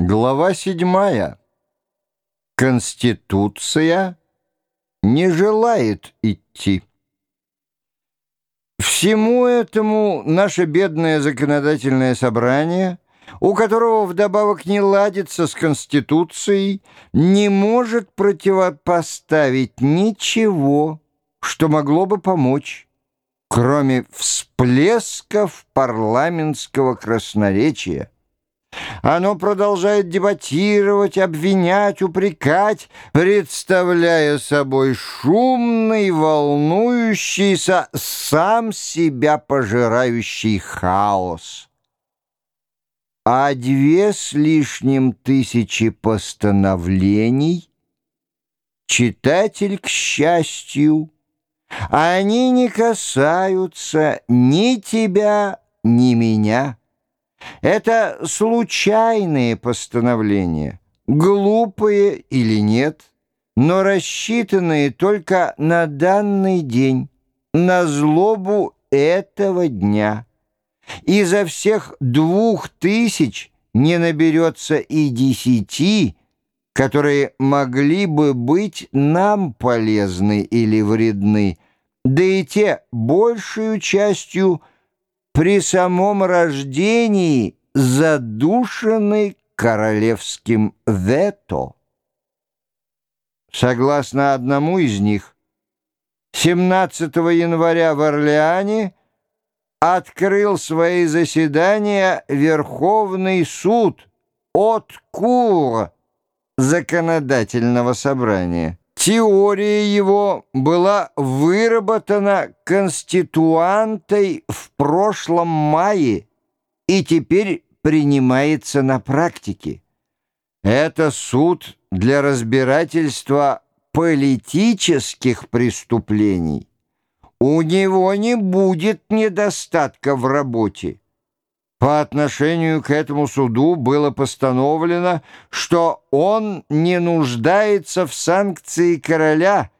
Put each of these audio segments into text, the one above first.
Глава седьмая. Конституция не желает идти. Всему этому наше бедное законодательное собрание, у которого вдобавок не ладится с Конституцией, не может противопоставить ничего, что могло бы помочь, кроме всплесков парламентского красноречия. Оно продолжает дебатировать, обвинять, упрекать, представляя собой шумный, волнующийся, сам себя пожирающий хаос. А две с лишним тысячи постановлений читатель, к счастью, они не касаются ни тебя, ни меня. Это случайные постановления, глупые или нет, но рассчитанные только на данный день, на злобу этого дня. Изо всех двух тысяч не наберется и десяти, которые могли бы быть нам полезны или вредны, да и те большую частью – при самом рождении задушены королевским вето. Согласно одному из них, 17 января в Орлеане открыл свои заседания Верховный суд от Кур законодательного собрания. Теория его была выработана конституантой в прошлом мае и теперь принимается на практике. Это суд для разбирательства политических преступлений. У него не будет недостатка в работе. По отношению к этому суду было постановлено, что он не нуждается в санкции короля,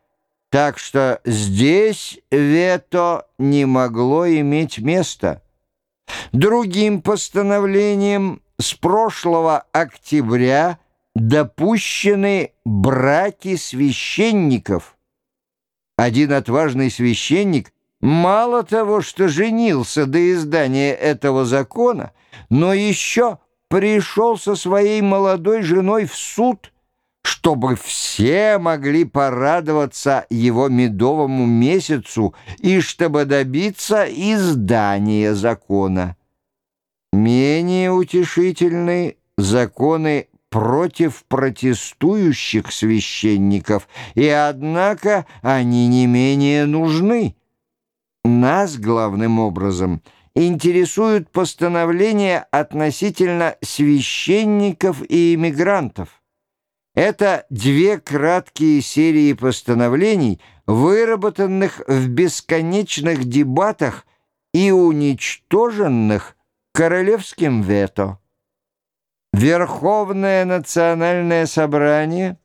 так что здесь вето не могло иметь места. Другим постановлением с прошлого октября допущены браки священников. Один отважный священник Мало того, что женился до издания этого закона, но еще пришел со своей молодой женой в суд, чтобы все могли порадоваться его медовому месяцу и чтобы добиться издания закона. Менее утешительны законы против протестующих священников, и однако они не менее нужны. Нас, главным образом, интересуют постановления относительно священников и иммигрантов. Это две краткие серии постановлений, выработанных в бесконечных дебатах и уничтоженных королевским вето. Верховное национальное собрание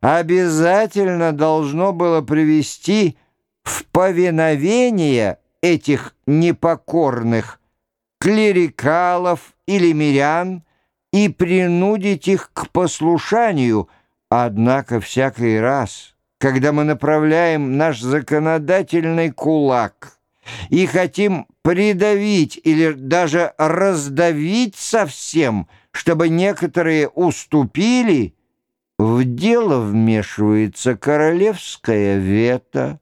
обязательно должно было привести в повиновение этих непокорных клерикалов или мирян и принудить их к послушанию, однако всякий раз, когда мы направляем наш законодательный кулак и хотим придавить или даже раздавить совсем, чтобы некоторые уступили, в дело вмешивается королевская вето,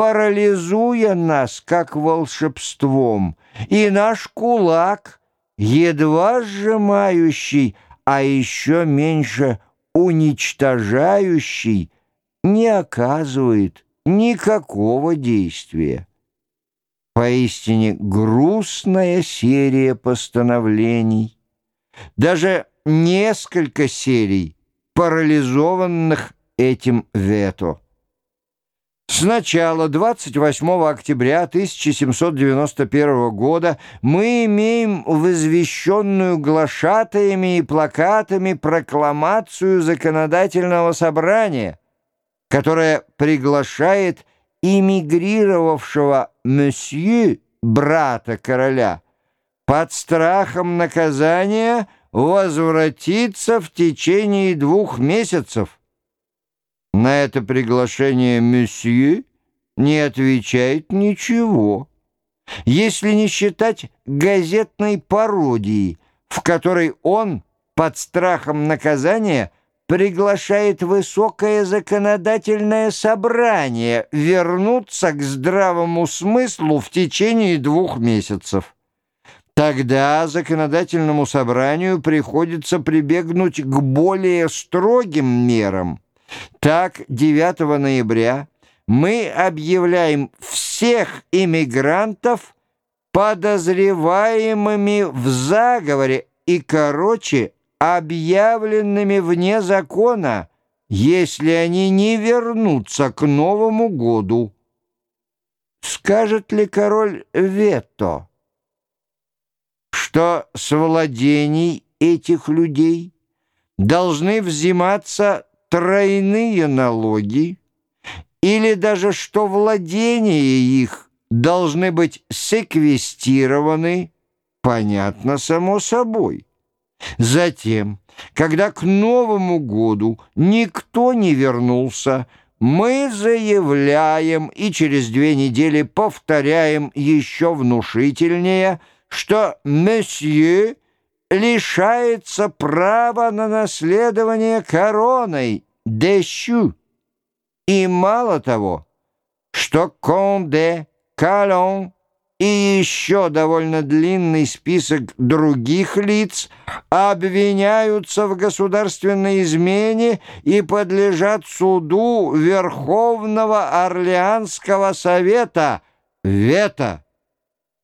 парализуя нас, как волшебством, и наш кулак, едва сжимающий, а еще меньше уничтожающий, не оказывает никакого действия. Поистине грустная серия постановлений, даже несколько серий, парализованных этим вето. С начала 28 октября 1791 года мы имеем возвещенную глашатаями и плакатами прокламацию законодательного собрания, которая приглашает эмигрировавшего месье, брата короля, под страхом наказания возвратиться в течение двух месяцев. На это приглашение месье не отвечает ничего, если не считать газетной пародии, в которой он под страхом наказания приглашает высокое законодательное собрание вернуться к здравому смыслу в течение двух месяцев. Тогда законодательному собранию приходится прибегнуть к более строгим мерам. Так, 9 ноября мы объявляем всех иммигрантов подозреваемыми в заговоре и, короче, объявленными вне закона, если они не вернутся к Новому году. Скажет ли король вето, что с владений этих людей должны взиматься тройные налоги, или даже что владения их должны быть секвестированы, понятно само собой. Затем, когда к Новому году никто не вернулся, мы заявляем и через две недели повторяем еще внушительнее, что месье лишается права на наследование короной, дещу. И мало того, что Конде, Калон и еще довольно длинный список других лиц обвиняются в государственной измене и подлежат суду Верховного Орлеанского совета. Вето!